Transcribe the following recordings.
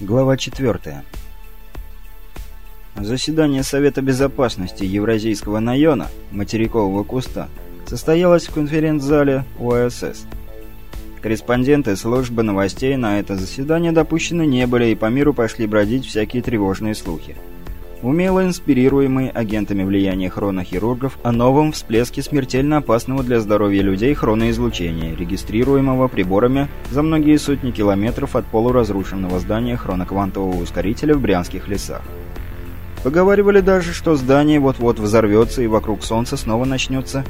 Глава 4. Заседание Совета Безопасности Евразийского района материкового куста состоялось в конференц-зале ОСС. Корреспонденты службы новостей на это заседание допущены не были, и по миру пошли бродить всякие тревожные слухи умело инспирируемые агентами влияния хронохирургов о новом всплеске смертельно опасного для здоровья людей хроноизлучения, регистрируемого приборами за многие сотни километров от полуразрушенного здания хроноквантового ускорителя в Брянских лесах. Поговаривали даже, что здание вот-вот взорвется и вокруг Солнца снова начнется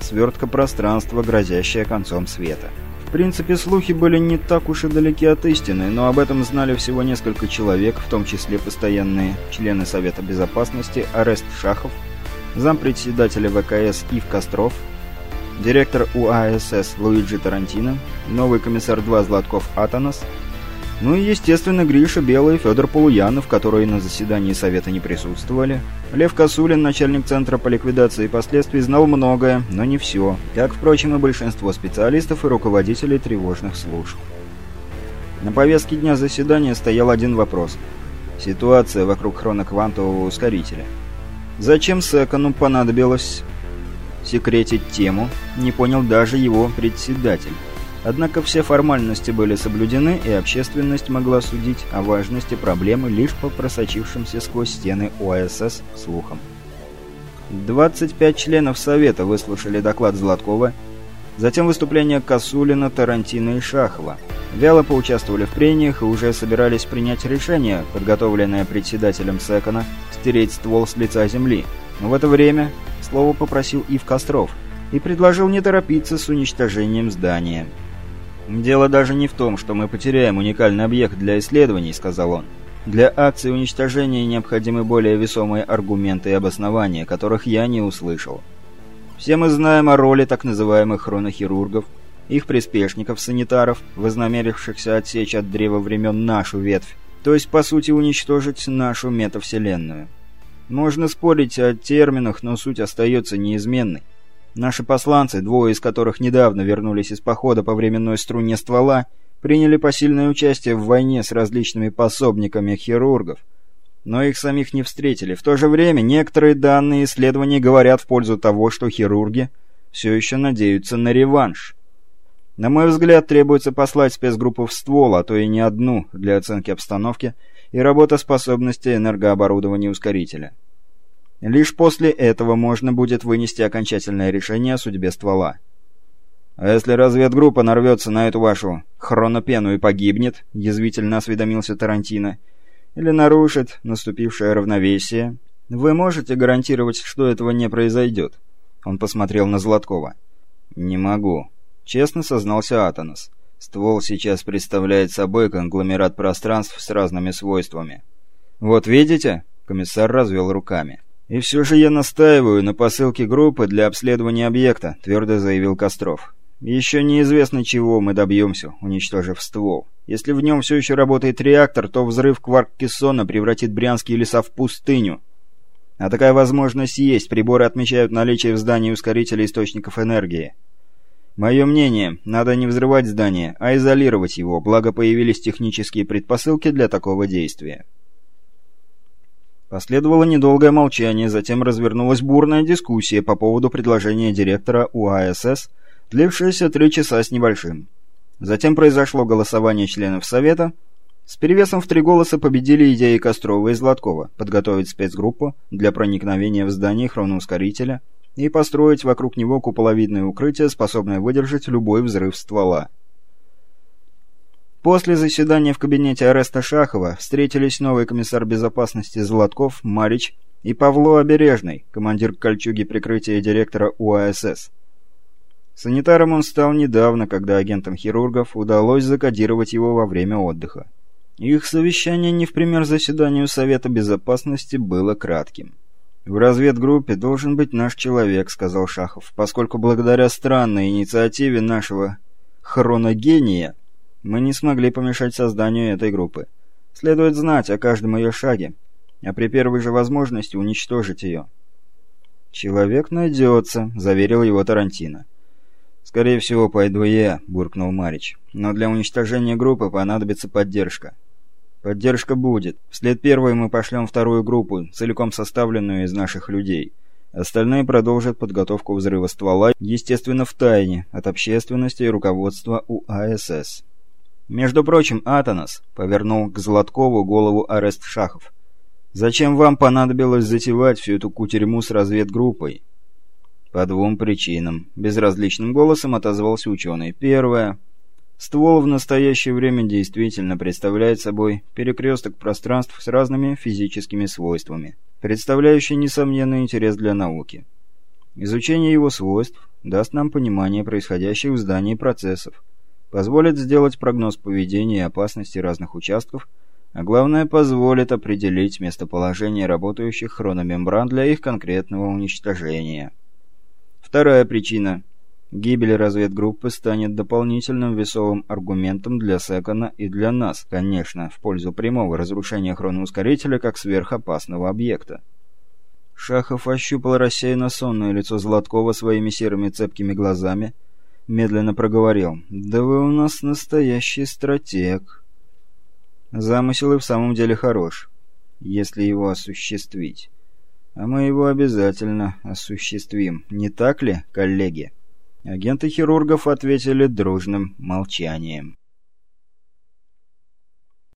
свертка пространства, грозящая концом света. В принципе, слухи были не так уж и далеки от истины, но об этом знали всего несколько человек, в том числе постоянные члены Совета Безопасности Арест Шахов, зампредседателя ВКС Ив Костров, директор УАСС Луиджи Тарантино, новый комиссар 2 Златков Атанас – ну и, естественно, Гриша Белый, Федор Полуянов, которые на заседании Совета не присутствовали. Лев Косулин, начальник Центра по ликвидации последствий, знал многое, но не все, как, впрочем, и большинство специалистов и руководителей тревожных служб. На повестке дня заседания стоял один вопрос. Ситуация вокруг хроноквантового ускорителя. Зачем Секону понадобилось секретить тему, не понял даже его председатель. Однако все формальности были соблюдены, и общественность могла судить о важности проблемы лишь по просочившимся сквозь стены ОСС слухам. 25 членов Совета выслушали доклад Златкова, затем выступления Косулина, Тарантино и Шахова. Вяло поучаствовали в прениях и уже собирались принять решение, подготовленное председателем Секона, стереть ствол с лица земли. Но в это время слово попросил Ив Костров и предложил не торопиться с уничтожением здания. «Дело даже не в том, что мы потеряем уникальный объект для исследований», — сказал он. «Для акции уничтожения необходимы более весомые аргументы и обоснования, которых я не услышал. Все мы знаем о роли так называемых хронохирургов, их приспешников-санитаров, вознамерившихся отсечь от древа времен нашу ветвь, то есть, по сути, уничтожить нашу метавселенную. Можно спорить о терминах, но суть остается неизменной. Наши посланцы, двое из которых недавно вернулись из похода по временной струне ствола, приняли посильное участие в войне с различными пособниками хирургов. Но их самих не встретили. В то же время некоторые данные исследования говорят в пользу того, что хирурги все еще надеются на реванш. На мой взгляд, требуется послать спецгруппу в ствол, а то и не одну, для оценки обстановки и работоспособности энергооборудования ускорителя. Лишь после этого можно будет вынести окончательное решение о судьбе ствола. «А если разведгруппа нарвется на эту вашу хронопену и погибнет?» — язвительно осведомился Тарантино. «Или нарушит наступившее равновесие? Вы можете гарантировать, что этого не произойдет?» Он посмотрел на Златкова. «Не могу», — честно сознался Атонос. «Ствол сейчас представляет собой конгломерат пространств с разными свойствами». «Вот видите?» — комиссар развел руками. «И все же я настаиваю на посылке группы для обследования объекта», — твердо заявил Костров. «Еще неизвестно, чего мы добьемся, уничтожив ствол. Если в нем все еще работает реактор, то взрыв кварк-кессона превратит брянские леса в пустыню. А такая возможность есть, приборы отмечают наличие в здании ускорителя источников энергии. Мое мнение, надо не взрывать здание, а изолировать его, благо появились технические предпосылки для такого действия». Последовало недолгое молчание, затем развернулась бурная дискуссия по поводу предложения директора УАСС, длившаяся три часа с небольшим. Затем произошло голосование членов Совета. С перевесом в три голоса победили идеи Кострова и Златкова подготовить спецгруппу для проникновения в здание хроноускорителя и построить вокруг него куполовидное укрытие, способное выдержать любой взрыв ствола. После заседания в кабинете ареста Шахова встретились новый комиссар безопасности Златков, Марич и Павло Обережный, командир кольчуги прикрытия директора УАСС. Санитаром он стал недавно, когда агентам хирургов удалось закодировать его во время отдыха. Их совещание не в пример заседанию Совета Безопасности было кратким. «В разведгруппе должен быть наш человек», — сказал Шахов, «поскольку благодаря странной инициативе нашего хроногения мы не смогли помешать созданию этой группы. Следует знать о каждом ее шаге, а при первой же возможности уничтожить ее. «Человек найдется», — заверил его Тарантино. «Скорее всего, пойду я», — буркнул Марич. «Но для уничтожения группы понадобится поддержка». Поддержка будет. Вслед первой мы пошлем вторую группу, целиком составленную из наших людей. Остальные продолжат подготовку взрыва ствола, естественно, в тайне, от общественности и руководства УАСС. Между прочим, Атанас повернул к Златкову голову Арест Шахов. «Зачем вам понадобилось затевать всю эту кутерьму с разведгруппой?» «По двум причинам», — безразличным голосом отозвался ученый. «Первое. Ствол в настоящее время действительно представляет собой перекресток пространств с разными физическими свойствами, представляющий несомненный интерес для науки. Изучение его свойств даст нам понимание происходящих в здании процессов, позволит сделать прогноз поведения и опасности разных участков, а главное позволит определить местоположение работающих хрономембран для их конкретного уничтожения. Вторая причина. Гибель разведгруппы станет дополнительным весовым аргументом для Секона и для нас, конечно, в пользу прямого разрушения хроноускорителя как сверхопасного объекта. Шахов ощупал рассеянно сонное лицо Златкова своими серыми цепкими глазами, медленно проговорил. «Да вы у нас настоящий стратег». Замысел и в самом деле хорош, если его осуществить. А мы его обязательно осуществим, не так ли, коллеги? Агенты хирургов ответили дружным молчанием.